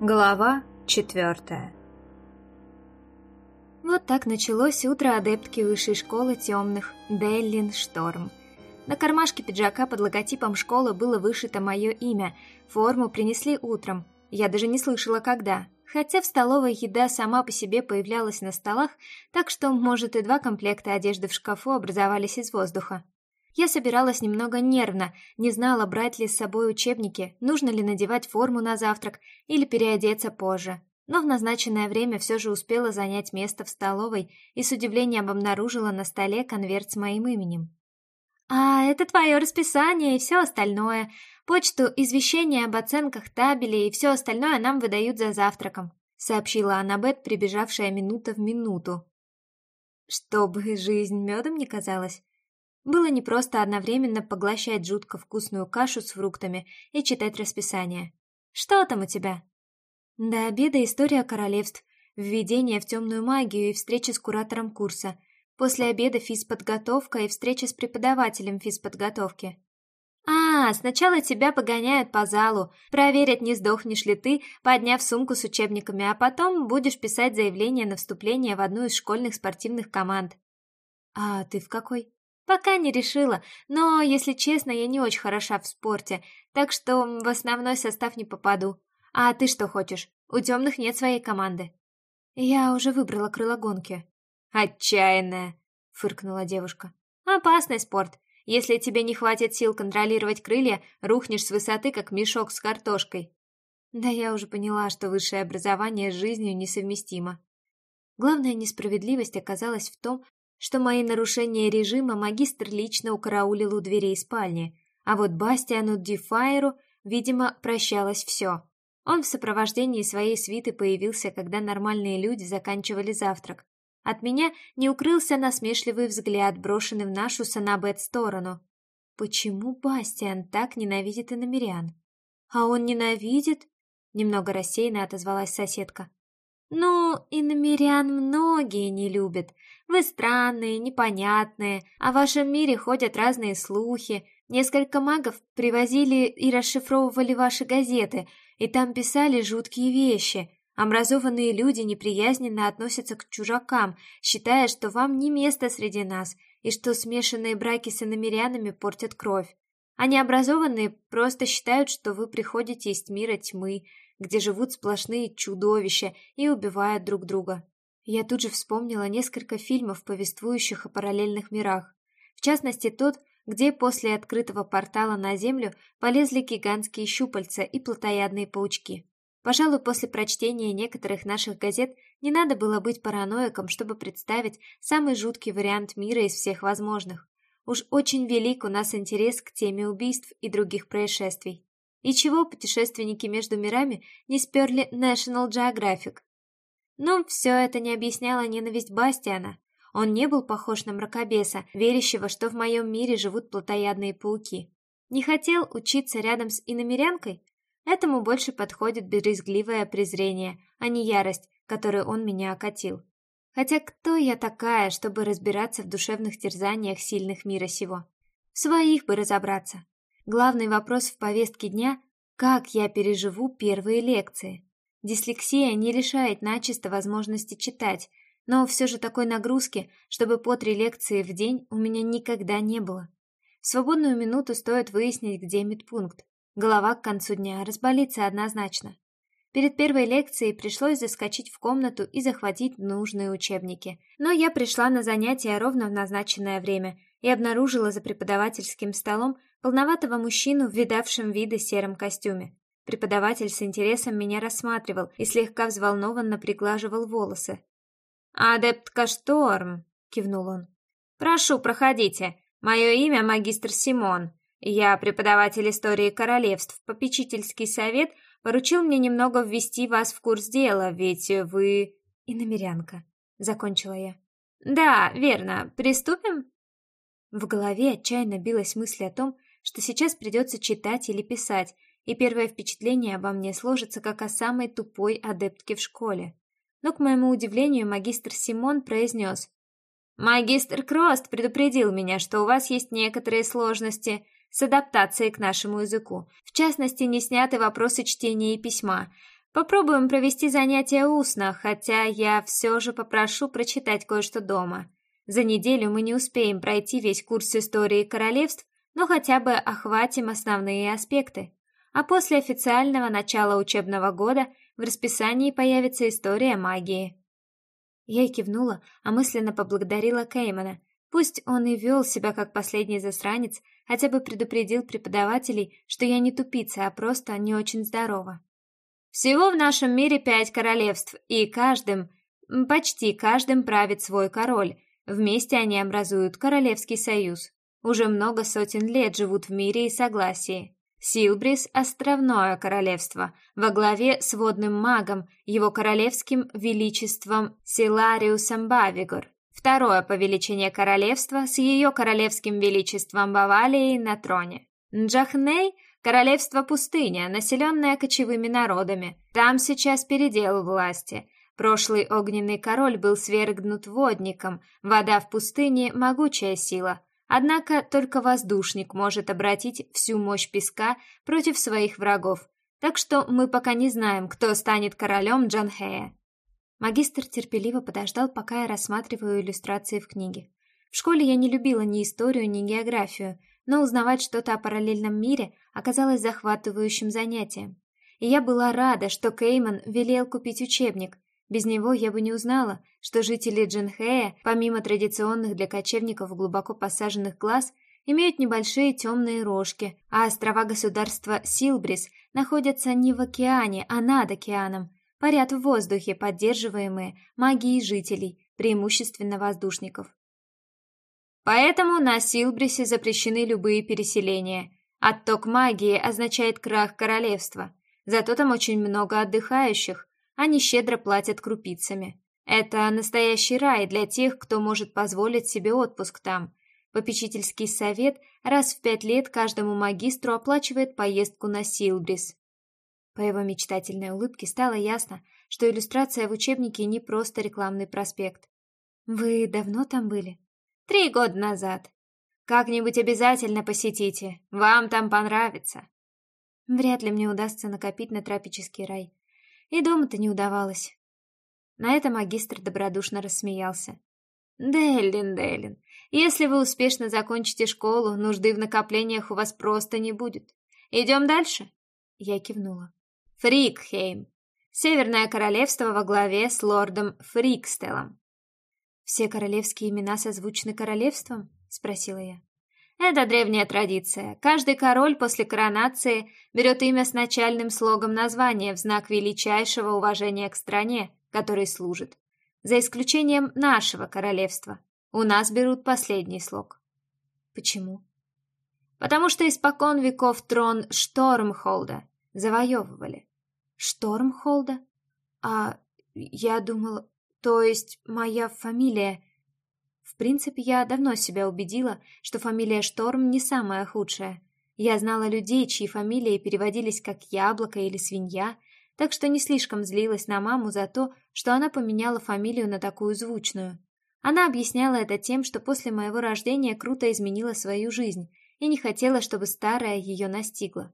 Глава четвертая Вот так началось утро адептки высшей школы темных Деллин Шторм. На кармашке пиджака под логотипом школы было вышито мое имя. Форму принесли утром. Я даже не слышала, когда. Хотя в столовой еда сама по себе появлялась на столах, так что, может, и два комплекта одежды в шкафу образовались из воздуха. Я собиралась немного нервно, не знала, брать ли с собой учебники, нужно ли надевать форму на завтрак или переодеться позже. Но в назначенное время все же успела занять место в столовой и с удивлением обнаружила на столе конверт с моим именем. «А это твое расписание и все остальное. Почту, извещения об оценках, табели и все остальное нам выдают за завтраком», сообщила Аннабет, прибежавшая минута в минуту. «Чтобы жизнь медом не казалась», было непросто одновременно поглощать жутко вкусную кашу с фруктами и читать расписание. «Что там у тебя?» До обеда история королевств, введение в темную магию и встреча с куратором курса. После обеда физподготовка и встреча с преподавателем физподготовки. «А, сначала тебя погоняют по залу, проверят, не сдохнешь ли ты, подняв сумку с учебниками, а потом будешь писать заявление на вступление в одну из школьных спортивных команд». «А ты в какой?» Пока не решила, но, если честно, я не очень хороша в спорте, так что в основной состав не попаду. А ты что хочешь? У темных нет своей команды. Я уже выбрала крыло гонки. Отчаянная, фыркнула девушка. Опасный спорт. Если тебе не хватит сил контролировать крылья, рухнешь с высоты, как мешок с картошкой. Да я уже поняла, что высшее образование с жизнью несовместимо. Главная несправедливость оказалась в том, что мои нарушения режима магистр лично укараулил у дверей спальни, а вот Бастиану Дифайру, видимо, прощалось все. Он в сопровождении своей свиты появился, когда нормальные люди заканчивали завтрак. От меня не укрылся насмешливый взгляд, брошенный в нашу Санабет сторону. Почему Бастиан так ненавидит иномерян? А он ненавидит? Немного рассеянно отозвалась соседка. Ну, иномерян многие не любят, вы странные, непонятные, о вашем мире ходят разные слухи. Несколько магов привозили и расшифровывали ваши газеты, и там писали жуткие вещи. Образованные люди неприязненно относятся к чужакам, считая, что вам не место среди нас, и что смешанные браки с иномерянами портят кровь. А необразованные просто считают, что вы приходите из мира тьмы, где живут сплошные чудовища и убивают друг друга. Я тут же вспомнила несколько фильмов, повествующих о параллельных мирах. В частности, тот, где после открытого портала на Землю полезли гигантские щупальца и плотоядные паучки. Пожалуй, после прочтения некоторых наших газет не надо было быть параноиком, чтобы представить самый жуткий вариант мира из всех возможных. Уж очень велик у нас интерес к теме убийств и других происшествий. И чего путешественники между мирами не сперли National Geographic, но все это не объясняло ненависть Бастиана. Он не был похож на мракобеса, верящего, что в моем мире живут плотоядные пауки. Не хотел учиться рядом с иномерянкой? Этому больше подходит брезгливое презрение, а не ярость, которой он меня окатил. Хотя кто я такая, чтобы разбираться в душевных терзаниях сильных мира сего? В своих бы разобраться. Главный вопрос в повестке дня – как я переживу первые лекции? Дислексия не лишает начисто возможности читать, но все же такой нагрузки, чтобы по три лекции в день, у меня никогда не было. В свободную минуту стоит выяснить, где медпункт. Голова к концу дня разболится однозначно. Перед первой лекцией пришлось заскочить в комнату и захватить нужные учебники. Но я пришла на занятия ровно в назначенное время и обнаружила за преподавательским столом полноватого мужчину в видавшем виды сером костюме. Преподаватель с интересом меня рассматривал и слегка взволнованно приглаживал волосы. «Адептка Шторм», — кивнул он. «Прошу, проходите. Мое имя магистр Симон. Я преподаватель истории королевств. Попечительский совет поручил мне немного ввести вас в курс дела, ведь вы...» «И намерянка», — закончила я. «Да, верно. Приступим?» В голове отчаянно билась мысль о том, что сейчас придется читать или писать, и первое впечатление обо мне сложится как о самой тупой адептке в школе. Но, к моему удивлению, магистр Симон произнес. «Магистр Крост предупредил меня, что у вас есть некоторые сложности с адаптацией к нашему языку. В частности, не сняты вопросы чтения и письма. Попробуем провести занятия устно, хотя я все же попрошу прочитать кое-что дома. За неделю мы не успеем пройти весь курс истории королевств, но хотя бы охватим основные аспекты. А после официального начала учебного года в расписании появится история магии. Я кивнула, а мысленно поблагодарила Кеймана. Пусть он и вел себя как последний засранец, хотя бы предупредил преподавателей, что я не тупица, а просто не очень здорова. Всего в нашем мире пять королевств, и каждым, почти каждым правит свой король. Вместе они образуют Королевский союз. Уже много сотен лет живут в мире и согласии. Силбрис – островное королевство, во главе с водным магом, его королевским величеством Силариусом Бавигор. Второе по величине королевство с ее королевским величеством Бавалией на троне. Джахней – Королевство пустыня, населенное кочевыми народами. Там сейчас передел власти. Прошлый огненный король был свергнут водником. Вода в пустыне – могучая сила. Однако только воздушник может обратить всю мощь песка против своих врагов. Так что мы пока не знаем, кто станет королем Джанхея. Магистр терпеливо подождал, пока я рассматриваю иллюстрации в книге. В школе я не любила ни историю, ни географию – но узнавать что-то о параллельном мире оказалось захватывающим занятием. И я была рада, что Кейман велел купить учебник. Без него я бы не узнала, что жители Джинхея, помимо традиционных для кочевников глубоко посаженных глаз, имеют небольшие темные рожки, а острова государства Силбрис находятся не в океане, а над океаном, парят в воздухе, поддерживаемые магией жителей, преимущественно воздушников. Поэтому на Силбрисе запрещены любые переселения. Отток магии означает крах королевства. Зато там очень много отдыхающих, они щедро платят крупицами. Это настоящий рай для тех, кто может позволить себе отпуск там. Попечительский совет раз в пять лет каждому магистру оплачивает поездку на Силбрис. По его мечтательной улыбке стало ясно, что иллюстрация в учебнике не просто рекламный проспект. «Вы давно там были?» Три года назад. Как-нибудь обязательно посетите. Вам там понравится. Вряд ли мне удастся накопить на тропический рай. И дома-то не удавалось. На это магистр добродушно рассмеялся. «Деллин, Деллин, если вы успешно закончите школу, нужды в накоплениях у вас просто не будет. Идем дальше?» Я кивнула. «Фрикхейм. Северное королевство во главе с лордом Фрикстелом. «Все королевские имена созвучны королевствам?» — спросила я. «Это древняя традиция. Каждый король после коронации берет имя с начальным слогом названия в знак величайшего уважения к стране, которой служит. За исключением нашего королевства. У нас берут последний слог». «Почему?» «Потому что испокон веков трон Штормхолда завоевывали». «Штормхолда? А я думала, то есть моя фамилия... В принципе, я давно себя убедила, что фамилия Шторм не самая худшая. Я знала людей, чьи фамилии переводились как «яблоко» или «свинья», так что не слишком злилась на маму за то, что она поменяла фамилию на такую звучную. Она объясняла это тем, что после моего рождения круто изменила свою жизнь и не хотела, чтобы старая ее настигла.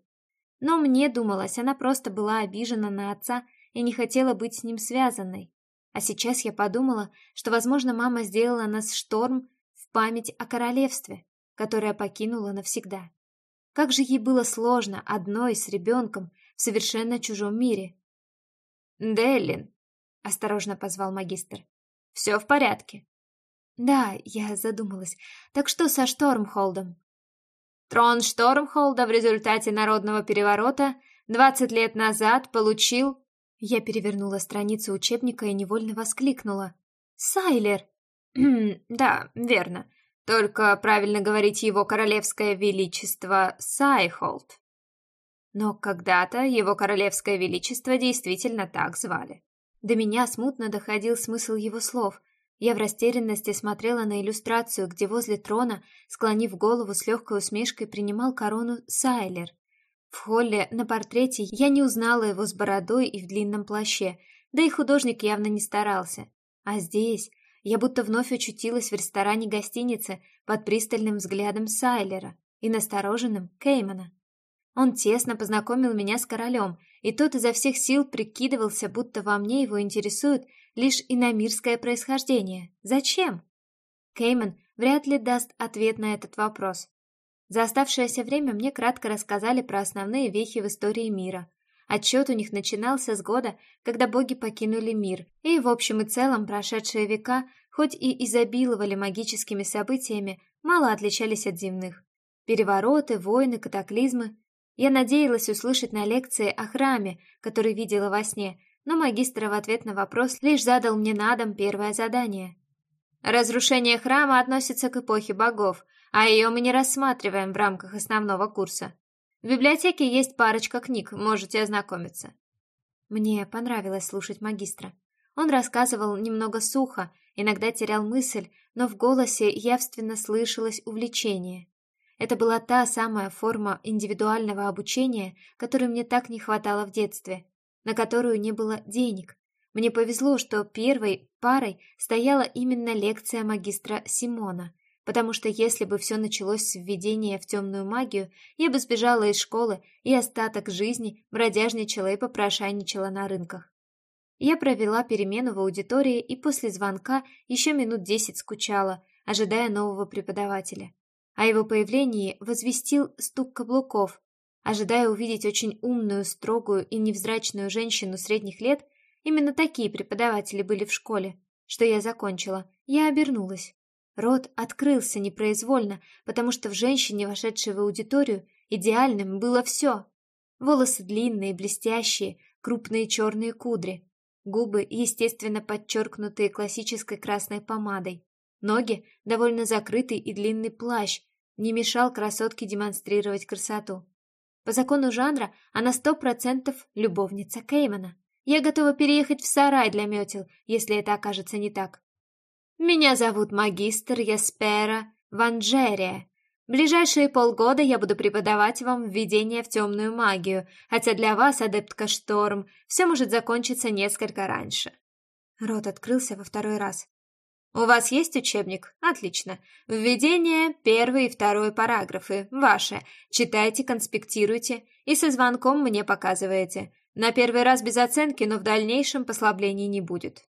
Но мне думалось, она просто была обижена на отца и не хотела быть с ним связанной. А сейчас я подумала, что, возможно, мама сделала нас шторм в память о королевстве, которое покинула навсегда. Как же ей было сложно одной с ребенком в совершенно чужом мире. «Деллин», — осторожно позвал магистр, — «все в порядке». «Да, я задумалась. Так что со Штормхолдом?» Трон Штормхолда в результате народного переворота 20 лет назад получил я перевернула страницу учебника и невольно воскликнула. «Сайлер!» «Да, верно. Только правильно говорить его королевское величество Сайхолд». Но когда-то его королевское величество действительно так звали. До меня смутно доходил смысл его слов. Я в растерянности смотрела на иллюстрацию, где возле трона, склонив голову с легкой усмешкой, принимал корону Сайлер — в холле на портрете я не узнала его с бородой и в длинном плаще, да и художник явно не старался. А здесь я будто вновь очутилась в ресторане гостиницы под пристальным взглядом Сайлера и настороженным Кеймана. Он тесно познакомил меня с королем, и тот изо всех сил прикидывался, будто во мне его интересует лишь иномирское происхождение. Зачем? Кейман вряд ли даст ответ на этот вопрос. За оставшееся время мне кратко рассказали про основные вехи в истории мира. Отчет у них начинался с года, когда боги покинули мир, и в общем и целом прошедшие века, хоть и изобиловали магическими событиями, мало отличались от земных. Перевороты, войны, катаклизмы. Я надеялась услышать на лекции о храме, который видела во сне, но магистр в ответ на вопрос лишь задал мне на дом первое задание. Разрушение храма относится к эпохе богов, а ее мы не рассматриваем в рамках основного курса. В библиотеке есть парочка книг, можете ознакомиться. Мне понравилось слушать магистра. Он рассказывал немного сухо, иногда терял мысль, но в голосе явственно слышалось увлечение. Это была та самая форма индивидуального обучения, которой мне так не хватало в детстве, на которую не было денег. Мне повезло, что первой парой стояла именно лекция магистра Симона, потому что если бы все началось с введения в темную магию, я бы сбежала из школы и остаток жизни бродяжничала и попрошайничала на рынках. Я провела перемену в аудитории и после звонка еще минут десять скучала, ожидая нового преподавателя. О его появлении возвестил стук каблуков. Ожидая увидеть очень умную, строгую и невзрачную женщину средних лет, именно такие преподаватели были в школе, что я закончила, я обернулась. Рот открылся непроизвольно, потому что в женщине, вошедшей в аудиторию, идеальным было все. Волосы длинные, блестящие, крупные черные кудри, губы, естественно, подчеркнутые классической красной помадой, ноги, довольно закрытый и длинный плащ, не мешал красотке демонстрировать красоту. По закону жанра она сто процентов любовница Кеймана. Я готова переехать в сарай для метел, если это окажется не так. Меня зовут магистр Яспера Ванжерия. Ближайшие полгода я буду преподавать вам введение в темную магию, хотя для вас, адептка Шторм, все может закончиться несколько раньше. Рот открылся во второй раз. У вас есть учебник? Отлично. Введение, первый и второй параграфы, ваши. Читайте, конспектируйте и со звонком мне показываете. На первый раз без оценки, но в дальнейшем послаблений не будет.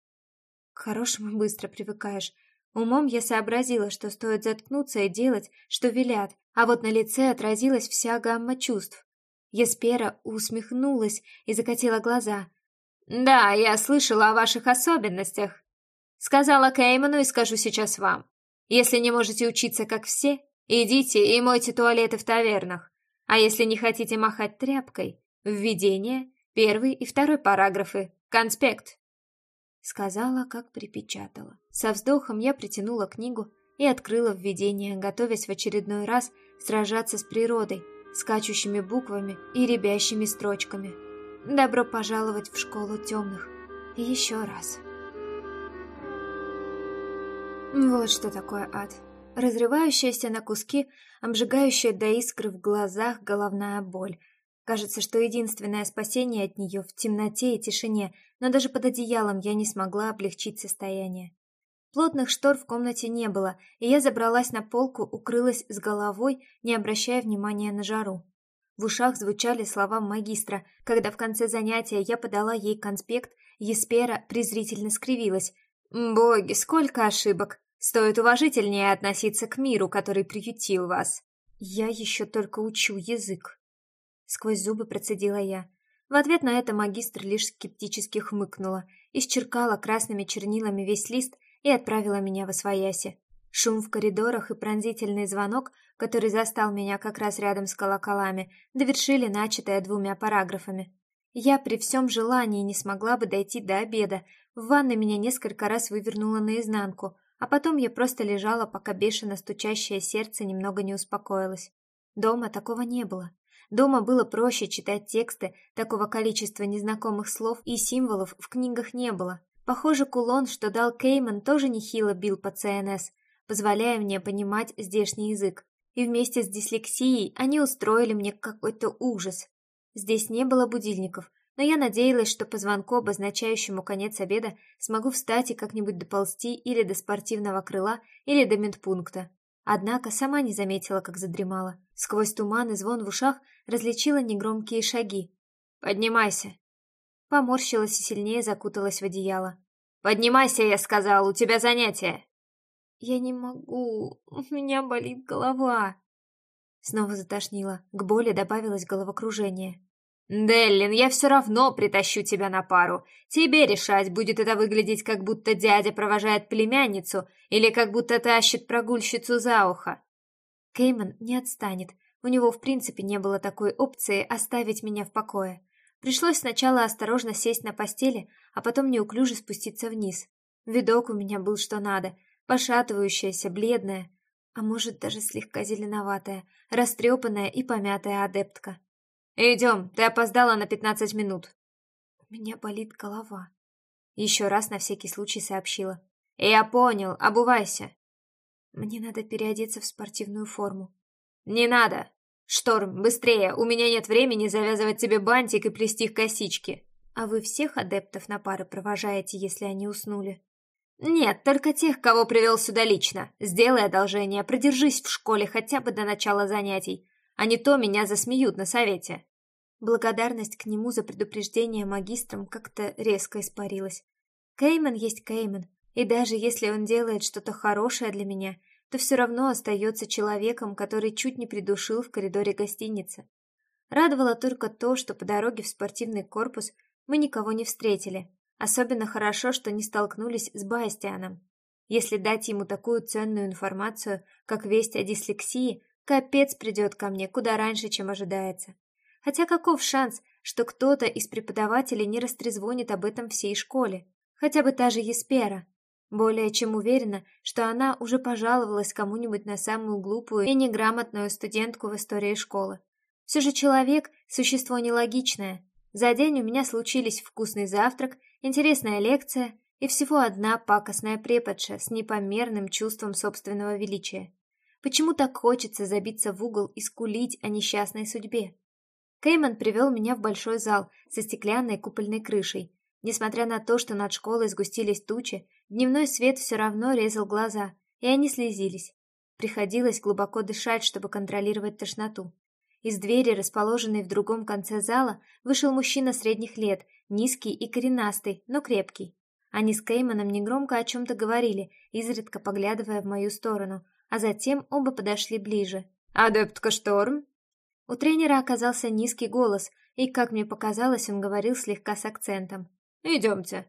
К хорошему быстро привыкаешь. Умом я сообразила, что стоит заткнуться и делать, что велят, а вот на лице отразилась вся гамма чувств. Еспера усмехнулась и закатила глаза. «Да, я слышала о ваших особенностях. Сказала Кейману и скажу сейчас вам. Если не можете учиться, как все, идите и мойте туалеты в тавернах. А если не хотите махать тряпкой, введение, первый и второй параграфы, конспект. Сказала, как припечатала. Со вздохом я притянула книгу и открыла введение, готовясь в очередной раз сражаться с природой, скачущими буквами и ребящими строчками. Добро пожаловать в школу темных. Еще раз. Вот что такое ад. Разрывающаяся на куски, обжигающая до искры в глазах головная боль — Кажется, что единственное спасение от нее в темноте и тишине, но даже под одеялом я не смогла облегчить состояние. Плотных штор в комнате не было, и я забралась на полку, укрылась с головой, не обращая внимания на жару. В ушах звучали слова магистра. Когда в конце занятия я подала ей конспект, Еспера презрительно скривилась. «Боги, сколько ошибок! Стоит уважительнее относиться к миру, который приютил вас!» «Я еще только учу язык», Сквозь зубы процедила я. В ответ на это магистр лишь скептически хмыкнула, исчеркала красными чернилами весь лист и отправила меня в освояси. Шум в коридорах и пронзительный звонок, который застал меня как раз рядом с колоколами, довершили начатое двумя параграфами. Я при всем желании не смогла бы дойти до обеда. В ванной меня несколько раз вывернуло наизнанку, а потом я просто лежала, пока бешено стучащее сердце немного не успокоилось. Дома такого не было. Дома было проще читать тексты, такого количества незнакомых слов и символов в книгах не было. Похоже, кулон, что дал Кейман, тоже нехило бил по ЦНС, позволяя мне понимать здешний язык. И вместе с дислексией они устроили мне какой-то ужас. Здесь не было будильников, но я надеялась, что по звонку, обозначающему конец обеда, смогу встать и как-нибудь доползти или до спортивного крыла, или до медпункта. Однако сама не заметила, как задремала. Сквозь туман и звон в ушах различила негромкие шаги. Поднимайся. Поморщилась и сильнее закуталась в одеяло. Поднимайся, я сказал, у тебя занятие. Я не могу, у меня болит голова. Снова затошнило, к боли добавилось головокружение. «Деллин, я все равно притащу тебя на пару. Тебе решать, будет это выглядеть, как будто дядя провожает племянницу или как будто тащит прогульщицу за ухо». Кейман не отстанет. У него в принципе не было такой опции оставить меня в покое. Пришлось сначала осторожно сесть на постели, а потом неуклюже спуститься вниз. Видок у меня был что надо, пошатывающаяся, бледная, а может даже слегка зеленоватая, растрепанная и помятая адептка. «Идем, ты опоздала на пятнадцать минут». «У меня болит голова», — еще раз на всякий случай сообщила. «Я понял, обувайся». «Мне надо переодеться в спортивную форму». «Не надо! Шторм, быстрее, у меня нет времени завязывать тебе бантик и плести косички». «А вы всех адептов на пары провожаете, если они уснули?» «Нет, только тех, кого привел сюда лично. Сделай одолжение, продержись в школе хотя бы до начала занятий а не то меня засмеют на совете. Благодарность к нему за предупреждение магистрам как-то резко испарилась. Кейман есть Кейман, и даже если он делает что-то хорошее для меня, то все равно остается человеком, который чуть не придушил в коридоре гостиницы. Радовало только то, что по дороге в спортивный корпус мы никого не встретили. Особенно хорошо, что не столкнулись с Бастианом. Если дать ему такую ценную информацию, как весть о дислексии, Капец придет ко мне куда раньше, чем ожидается. Хотя каков шанс, что кто-то из преподавателей не растрезвонит об этом всей школе? Хотя бы та же Еспера. Более чем уверена, что она уже пожаловалась кому-нибудь на самую глупую и неграмотную студентку в истории школы. Все же человек – существо нелогичное. За день у меня случились вкусный завтрак, интересная лекция и всего одна пакостная преподша с непомерным чувством собственного величия. Почему так хочется забиться в угол и скулить о несчастной судьбе? Кейман привел меня в большой зал со стеклянной купольной крышей. Несмотря на то, что над школой сгустились тучи, дневной свет все равно резал глаза, и они слезились. Приходилось глубоко дышать, чтобы контролировать тошноту. Из двери, расположенной в другом конце зала, вышел мужчина средних лет, низкий и коренастый, но крепкий. Они с Кейманом негромко о чем-то говорили, изредка поглядывая в мою сторону, а затем оба подошли ближе. «Адептка Шторм?» У тренера оказался низкий голос, и, как мне показалось, он говорил слегка с акцентом. «Идемте».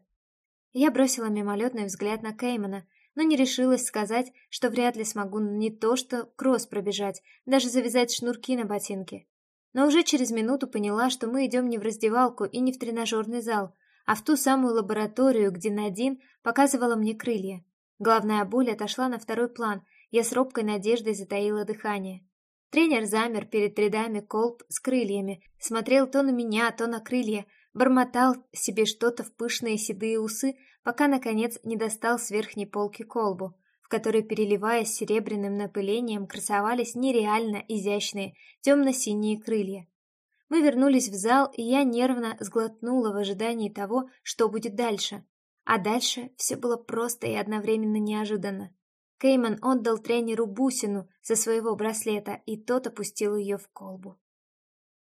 Я бросила мимолетный взгляд на Кеймана, но не решилась сказать, что вряд ли смогу не то что кросс пробежать, даже завязать шнурки на ботинке. Но уже через минуту поняла, что мы идем не в раздевалку и не в тренажерный зал, а в ту самую лабораторию, где Надин показывала мне крылья. Главная боль отошла на второй план, я с робкой надеждой затаила дыхание. Тренер замер перед рядами колб с крыльями, смотрел то на меня, то на крылья, бормотал себе что-то в пышные седые усы, пока, наконец, не достал с верхней полки колбу, в которой, переливаясь серебряным напылением, красовались нереально изящные темно-синие крылья. Мы вернулись в зал, и я нервно сглотнула в ожидании того, что будет дальше. А дальше все было просто и одновременно неожиданно. Кейман отдал тренеру бусину со своего браслета, и тот опустил ее в колбу.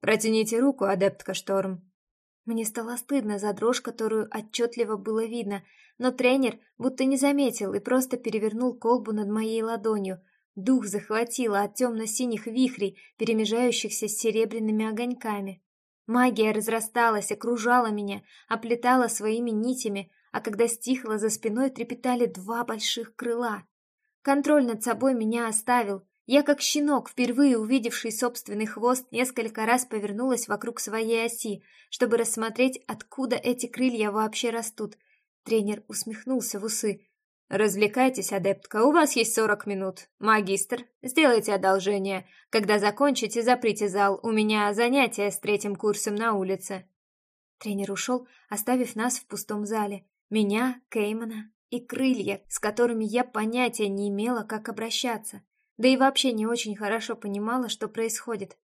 «Протяните руку, адептка Шторм». Мне стало стыдно за дрожь, которую отчетливо было видно, но тренер будто не заметил и просто перевернул колбу над моей ладонью. Дух захватило от темно-синих вихрей, перемежающихся с серебряными огоньками. Магия разрасталась, окружала меня, оплетала своими нитями, а когда стихла за спиной, трепетали два больших крыла. Контроль над собой меня оставил. Я, как щенок, впервые увидевший собственный хвост, несколько раз повернулась вокруг своей оси, чтобы рассмотреть, откуда эти крылья вообще растут. Тренер усмехнулся в усы. «Развлекайтесь, адептка, у вас есть сорок минут. Магистр, сделайте одолжение. Когда закончите, заприте зал. У меня занятия с третьим курсом на улице». Тренер ушел, оставив нас в пустом зале. Меня, Кеймана и крылья, с которыми я понятия не имела, как обращаться, да и вообще не очень хорошо понимала, что происходит.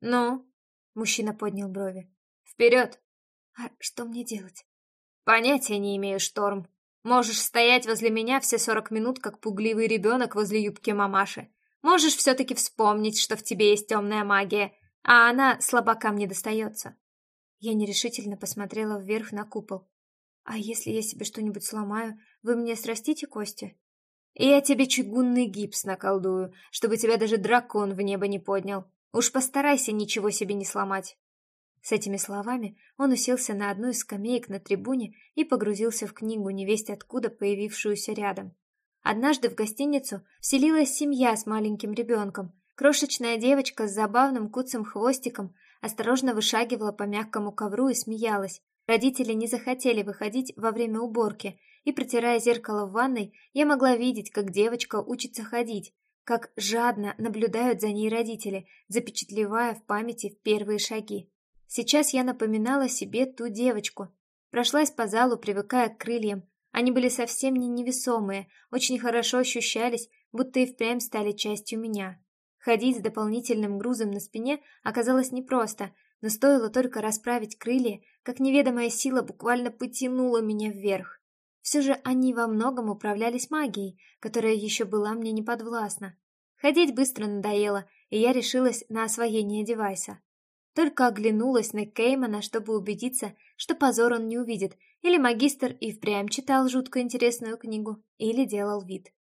«Ну?» — мужчина поднял брови. «Вперед!» «А что мне делать?» «Понятия не имею, Шторм. Можешь стоять возле меня все сорок минут, как пугливый ребенок возле юбки мамаши. Можешь все-таки вспомнить, что в тебе есть темная магия, а она слабакам не достается». Я нерешительно посмотрела вверх на купол. «А если я себе что-нибудь сломаю, вы мне срастите кости?» «И я тебе чугунный гипс наколдую, чтобы тебя даже дракон в небо не поднял. Уж постарайся ничего себе не сломать». С этими словами он уселся на одну из скамеек на трибуне и погрузился в книгу, невесть откуда появившуюся рядом. Однажды в гостиницу вселилась семья с маленьким ребенком. Крошечная девочка с забавным куцым хвостиком осторожно вышагивала по мягкому ковру и смеялась. Родители не захотели выходить во время уборки, и, протирая зеркало в ванной, я могла видеть, как девочка учится ходить, как жадно наблюдают за ней родители, запечатлевая в памяти первые шаги. Сейчас я напоминала себе ту девочку. Прошлась по залу, привыкая к крыльям. Они были совсем не невесомые, очень хорошо ощущались, будто и впрямь стали частью меня. Ходить с дополнительным грузом на спине оказалось непросто, но стоило только расправить крылья, как неведомая сила буквально потянула меня вверх. Все же они во многом управлялись магией, которая еще была мне не подвластна. Ходить быстро надоело, и я решилась на освоение девайса. Только оглянулась на Кеймана, чтобы убедиться, что позор он не увидит, или магистр и впрямь читал жутко интересную книгу, или делал вид.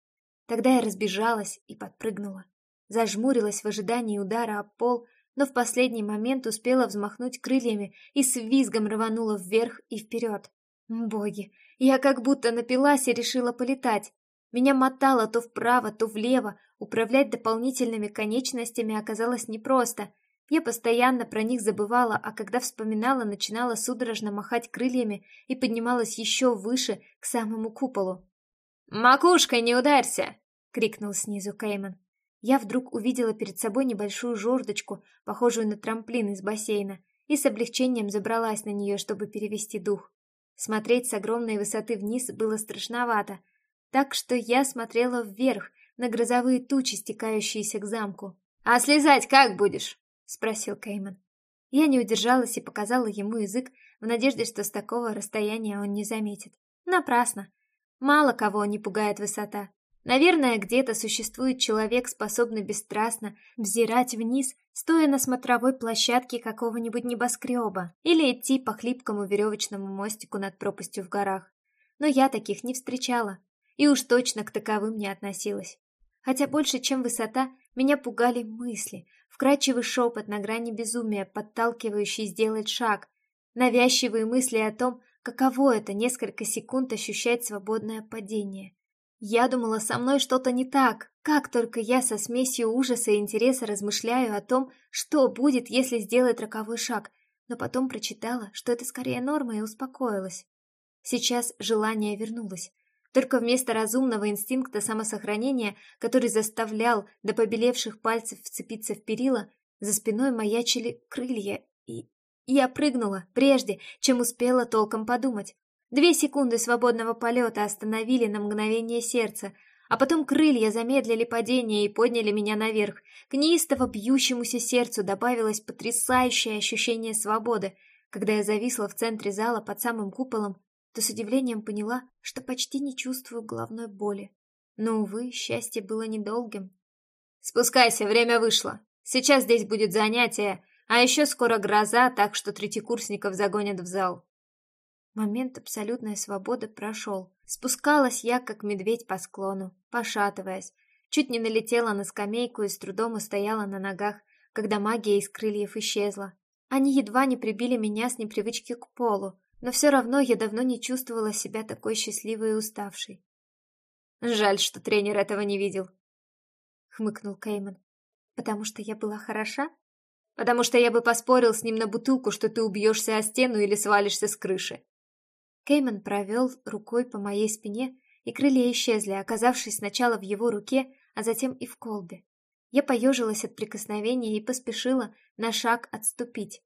Тогда я разбежалась и подпрыгнула зажмурилась в ожидании удара об пол, но в последний момент успела взмахнуть крыльями и с визгом рванула вверх и вперед. Боги, я как будто напилась и решила полетать. Меня мотало то вправо, то влево, управлять дополнительными конечностями оказалось непросто. Я постоянно про них забывала, а когда вспоминала, начинала судорожно махать крыльями и поднималась еще выше, к самому куполу. «Макушкой не ударься!» — крикнул снизу Кейман я вдруг увидела перед собой небольшую жердочку, похожую на трамплин из бассейна, и с облегчением забралась на нее, чтобы перевести дух. Смотреть с огромной высоты вниз было страшновато, так что я смотрела вверх, на грозовые тучи, стекающиеся к замку. «А слезать как будешь?» — спросил Кейман. Я не удержалась и показала ему язык в надежде, что с такого расстояния он не заметит. Напрасно. Мало кого не пугает высота. Наверное, где-то существует человек, способный бесстрастно взирать вниз, стоя на смотровой площадке какого-нибудь небоскреба, или идти по хлипкому веревочному мостику над пропастью в горах. Но я таких не встречала, и уж точно к таковым не относилась. Хотя больше, чем высота, меня пугали мысли, вкрадчивый шепот на грани безумия, подталкивающий сделать шаг, навязчивые мысли о том, каково это несколько секунд ощущать свободное падение. Я думала, со мной что-то не так. Как только я со смесью ужаса и интереса размышляю о том, что будет, если сделать роковой шаг, но потом прочитала, что это скорее норма и успокоилась. Сейчас желание вернулось. Только вместо разумного инстинкта самосохранения, который заставлял до побелевших пальцев вцепиться в перила, за спиной маячили крылья, и я прыгнула, прежде чем успела толком подумать. Две секунды свободного полета остановили на мгновение сердце, а потом крылья замедлили падение и подняли меня наверх. К неистово бьющемуся сердцу добавилось потрясающее ощущение свободы. Когда я зависла в центре зала под самым куполом, то с удивлением поняла, что почти не чувствую головной боли. Но, увы, счастье было недолгим. «Спускайся, время вышло. Сейчас здесь будет занятие, а еще скоро гроза, так что третьекурсников загонят в зал. Момент абсолютной свободы прошел. Спускалась я, как медведь по склону, пошатываясь. Чуть не налетела на скамейку и с трудом устояла на ногах, когда магия из крыльев исчезла. Они едва не прибили меня с непривычки к полу, но все равно я давно не чувствовала себя такой счастливой и уставшей. «Жаль, что тренер этого не видел», — хмыкнул Кейман. «Потому что я была хороша?» «Потому что я бы поспорил с ним на бутылку, что ты убьешься о стену или свалишься с крыши», Кейман провел рукой по моей спине, и крылья исчезли, оказавшись сначала в его руке, а затем и в колбе. Я поежилась от прикосновения и поспешила на шаг отступить.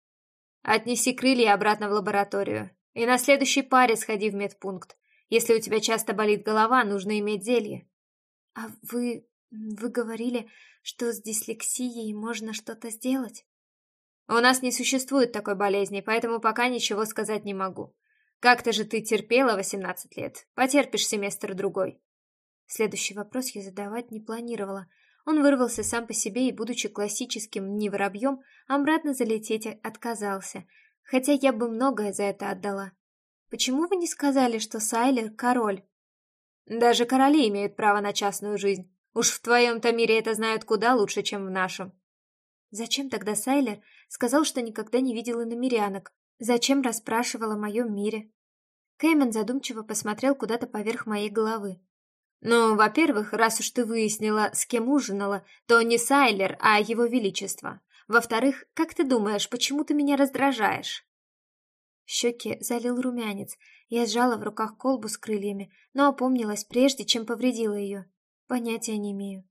«Отнеси крылья обратно в лабораторию, и на следующей паре сходи в медпункт. Если у тебя часто болит голова, нужно иметь зелье». «А вы... вы говорили, что с дислексией можно что-то сделать?» «У нас не существует такой болезни, поэтому пока ничего сказать не могу. Как-то же ты терпела восемнадцать лет. Потерпишь семестр-другой. Следующий вопрос я задавать не планировала. Он вырвался сам по себе и, будучи классическим не воробьем, обратно залететь отказался. хотя я бы многое за это отдала. Почему вы не сказали, что Сайлер — король? Даже короли имеют право на частную жизнь. Уж в твоем-то мире это знают куда лучше, чем в нашем. Зачем тогда Сайлер сказал, что никогда не видел иномерянок? Зачем расспрашивал о моем мире? Кеймен задумчиво посмотрел куда-то поверх моей головы. «Ну, во-первых, раз уж ты выяснила, с кем ужинала, то не Сайлер, а его величество. Во-вторых, как ты думаешь, почему ты меня раздражаешь?» Щеки залил румянец. Я сжала в руках колбу с крыльями, но опомнилась прежде, чем повредила ее. Понятия не имею.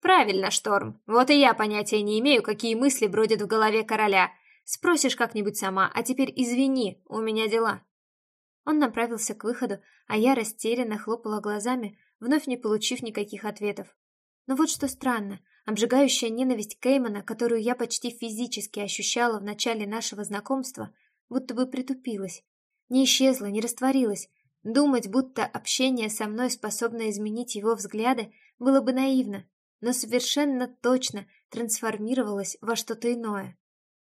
«Правильно, Шторм. Вот и я понятия не имею, какие мысли бродят в голове короля. Спросишь как-нибудь сама, а теперь извини, у меня дела». Он направился к выходу, а я растерянно хлопала глазами, вновь не получив никаких ответов. Но вот что странно, обжигающая ненависть Кеймана, которую я почти физически ощущала в начале нашего знакомства, будто бы притупилась. Не исчезла, не растворилась. Думать, будто общение со мной способно изменить его взгляды, было бы наивно, но совершенно точно трансформировалось во что-то иное.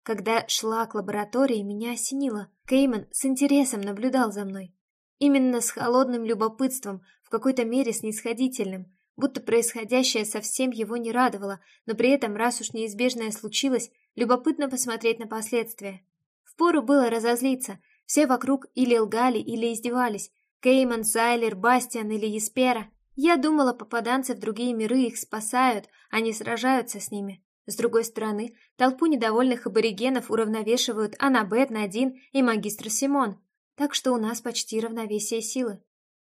Когда шла к лаборатории, меня осенило. Кейман с интересом наблюдал за мной. Именно с холодным любопытством, в какой-то мере снисходительным, будто происходящее совсем его не радовало, но при этом, раз уж неизбежное случилось, любопытно посмотреть на последствия. Впору было разозлиться. Все вокруг или лгали, или издевались. Кейман, Сайлер, Бастиан или Еспера. Я думала, попаданцы в другие миры их спасают, а не сражаются с ними. С другой стороны, толпу недовольных аборигенов уравновешивают Аннабет, Надин и магистр Симон, так что у нас почти равновесие силы.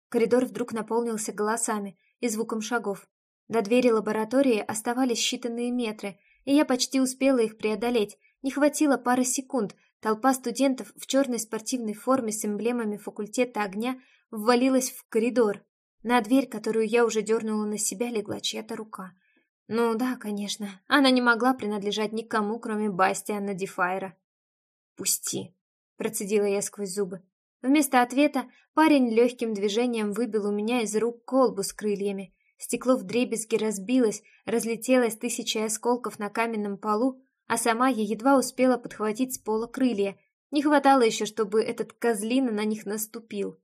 Коридор вдруг наполнился голосами и звуком шагов. До двери лаборатории оставались считанные метры, и я почти успела их преодолеть. Не хватило пары секунд. Толпа студентов в черной спортивной форме с эмблемами факультета огня ввалилась в коридор. На дверь, которую я уже дернула на себя, легла чья-то рука — ну да, конечно, она не могла принадлежать никому, кроме Бастиана Дефайра. «Пусти», — процедила я сквозь зубы. Вместо ответа парень легким движением выбил у меня из рук колбу с крыльями. Стекло вдребезги разбилось, разлетелось тысячей осколков на каменном полу, а сама я едва успела подхватить с пола крылья. Не хватало еще, чтобы этот козлина на них наступил.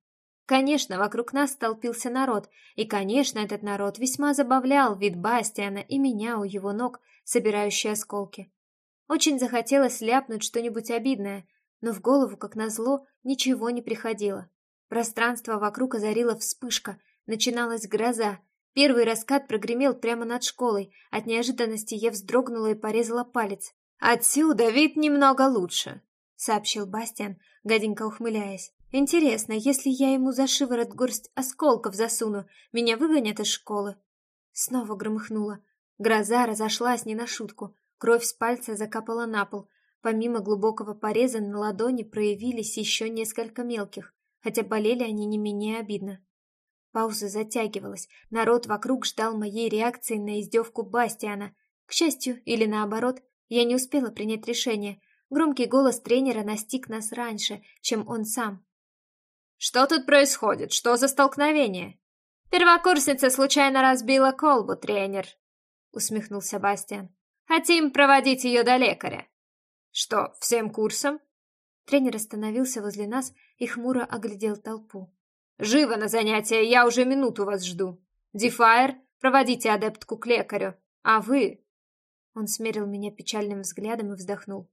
Конечно, вокруг нас столпился народ, и, конечно, этот народ весьма забавлял вид Бастиана и меня у его ног, собирающий осколки. Очень захотелось ляпнуть что-нибудь обидное, но в голову, как назло, ничего не приходило. Пространство вокруг озарила вспышка, начиналась гроза. Первый раскат прогремел прямо над школой. От неожиданности я вздрогнула и порезала палец. «Отсюда вид немного лучше», — сообщил Бастиан, гаденько ухмыляясь. Интересно, если я ему за шиворот горсть осколков засуну, меня выгонят из школы? Снова громыхнуло. Гроза разошлась не на шутку. Кровь с пальца закапала на пол. Помимо глубокого пореза на ладони проявились еще несколько мелких, хотя болели они не менее обидно. Пауза затягивалась. Народ вокруг ждал моей реакции на издевку Бастиана. К счастью, или наоборот, я не успела принять решение. Громкий голос тренера настиг нас раньше, чем он сам. Что тут происходит? Что за столкновение? Первокурсница случайно разбила колбу, тренер, усмехнулся Бастиан. Хотим проводить ее до лекаря. Что, всем курсом? Тренер остановился возле нас и хмуро оглядел толпу. «Живо на занятия, я уже минуту вас жду. Дефайр, проводите адептку к лекарю. А вы...» Он смерил меня печальным взглядом и вздохнул.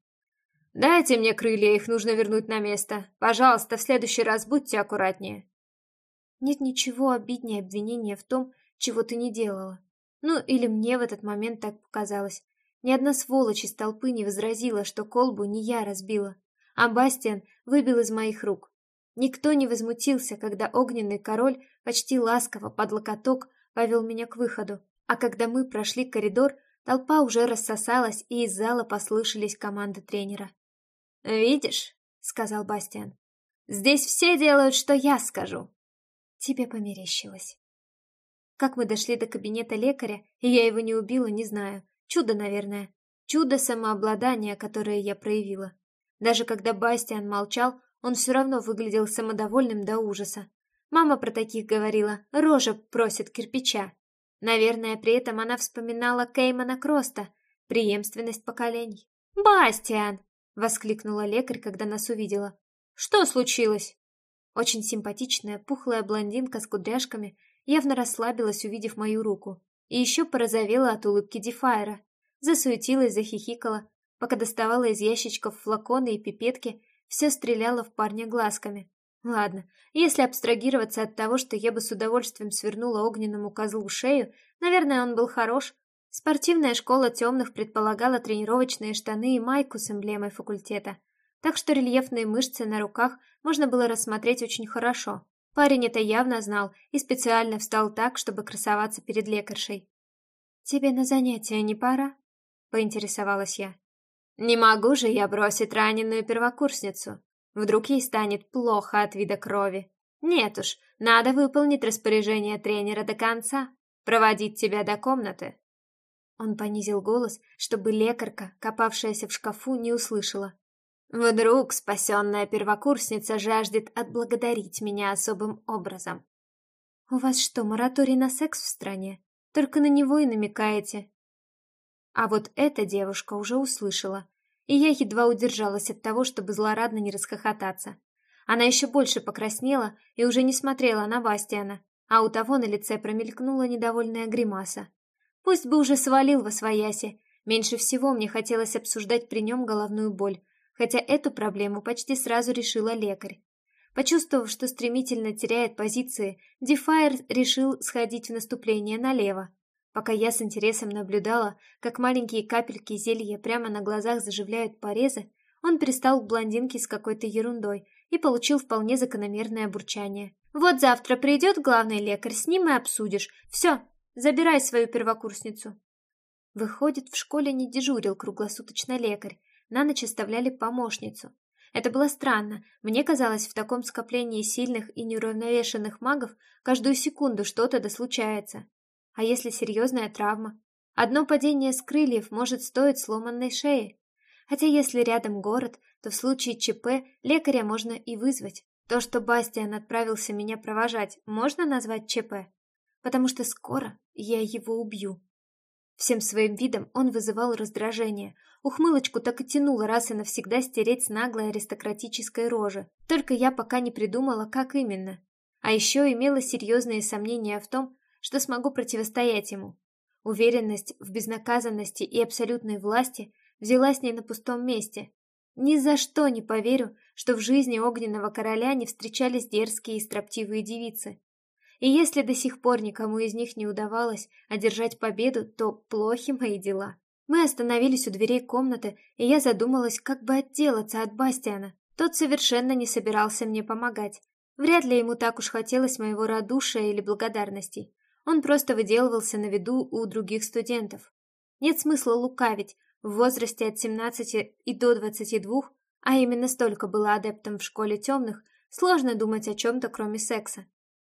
«Дайте мне крылья, их нужно вернуть на место. Пожалуйста, в следующий раз будьте аккуратнее». Нет ничего обиднее обвинения в том, чего ты не делала. Ну, или мне в этот момент так показалось. Ни одна сволочь из толпы не возразила, что колбу не я разбила, а Бастиан выбил из моих рук. Никто не возмутился, когда огненный король почти ласково под локоток повел меня к выходу, а когда мы прошли коридор, толпа уже рассосалась, и из зала послышались команды тренера. «Видишь», — сказал Бастиан, — «здесь все делают, что я скажу». Тебе померещилось. Как мы дошли до кабинета лекаря, и я его не убила, не знаю. Чудо, наверное. Чудо самообладания, которое я проявила. Даже когда Бастиан молчал, он все равно выглядел самодовольным до ужаса. Мама про таких говорила, рожа просит кирпича. Наверное, при этом она вспоминала Кеймана Кроста, преемственность поколений. «Бастиан!» — воскликнула лекарь, когда нас увидела. «Что случилось?» Очень симпатичная, пухлая блондинка с кудряшками явно расслабилась, увидев мою руку, и еще порозовела от улыбки Дефайра. Засуетилась, захихикала, пока доставала из ящичков флаконы и пипетки, все стреляла в парня глазками. Ладно, если абстрагироваться от того, что я бы с удовольствием свернула огненному козлу шею, наверное, он был хорош. Спортивная школа темных предполагала тренировочные штаны и майку с эмблемой факультета, так что рельефные мышцы на руках можно было рассмотреть очень хорошо. Парень это явно знал и специально встал так, чтобы красоваться перед лекаршей. «Тебе на занятия не пора?» — поинтересовалась я. «Не могу же я бросить раненую первокурсницу. Вдруг ей станет плохо от вида крови. Нет уж, надо выполнить распоряжение тренера до конца, проводить тебя до комнаты». Он понизил голос, чтобы лекарка, копавшаяся в шкафу, не услышала. Вдруг спасенная первокурсница жаждет отблагодарить меня особым образом. «У вас что, мораторий на секс в стране? Только на него и намекаете». А вот эта девушка уже услышала, и я едва удержалась от того, чтобы злорадно не расхохотаться. Она еще больше покраснела и уже не смотрела на Бастиана, а у того на лице промелькнула недовольная гримаса. Пусть бы уже свалил во свояси, меньше всего мне хотелось обсуждать при нем головную боль, хотя эту проблему почти сразу решила лекарь. Почувствовав, что стремительно теряет позиции, Дефайр решил сходить в наступление налево. Пока я с интересом наблюдала, как маленькие капельки зелья прямо на глазах заживляют порезы, он пристал к блондинке с какой-то ерундой и получил вполне закономерное бурчание. «Вот завтра придет главный лекарь, с ним и обсудишь. Все, забирай свою первокурсницу». Выходит, в школе не дежурил круглосуточно лекарь, на ночь оставляли помощницу. Это было странно. Мне казалось, в таком скоплении сильных и неуравновешенных магов каждую секунду что-то да случается. А если серьезная травма? Одно падение с крыльев может стоить сломанной шеи. Хотя если рядом город, то в случае ЧП лекаря можно и вызвать. То, что Бастиан отправился меня провожать, можно назвать ЧП? Потому что скоро я его убью. Всем своим видом он вызывал раздражение. Ухмылочку так и тянуло раз и навсегда стереть с наглой аристократической рожи. Только я пока не придумала, как именно. А еще имела серьезные сомнения в том, что смогу противостоять ему. Уверенность в безнаказанности и абсолютной власти взяла с ней на пустом месте. Ни за что не поверю, что в жизни огненного короля не встречались дерзкие и строптивые девицы. И если до сих пор никому из них не удавалось одержать победу, то плохи мои дела. Мы остановились у дверей комнаты, и я задумалась, как бы отделаться от Бастиана. Тот совершенно не собирался мне помогать. Вряд ли ему так уж хотелось моего радушия или благодарностей. Он просто выделывался на виду у других студентов. Нет смысла лукавить. В возрасте от 17 и до 22, а именно столько было адептом в школе темных, сложно думать о чем-то, кроме секса.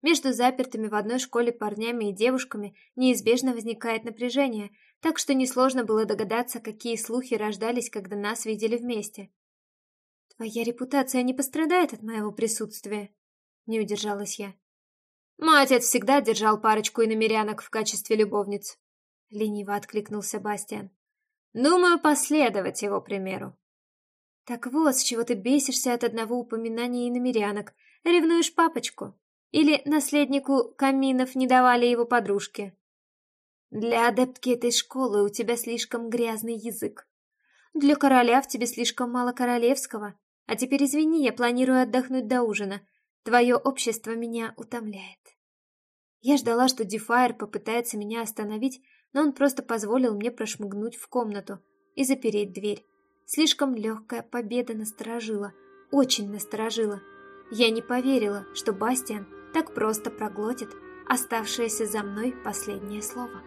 Между запертыми в одной школе парнями и девушками неизбежно возникает напряжение, так что несложно было догадаться, какие слухи рождались, когда нас видели вместе. «Твоя репутация не пострадает от моего присутствия?» — не удержалась я. «Мой отец всегда держал парочку иномерянок в качестве любовниц», — лениво откликнулся Бастиан. «Думаю, последовать его примеру». «Так вот, с чего ты бесишься от одного упоминания иномерянок. Ревнуешь папочку?» Или наследнику каминов не давали его подружки? Для адептки этой школы у тебя слишком грязный язык. Для короля в тебе слишком мало королевского. А теперь извини, я планирую отдохнуть до ужина. Твое общество меня утомляет. Я ждала, что Дефайр попытается меня остановить, но он просто позволил мне прошмыгнуть в комнату и запереть дверь. Слишком легкая победа насторожила, очень насторожила. Я не поверила, что Бастиан так просто проглотит оставшееся за мной последнее слово.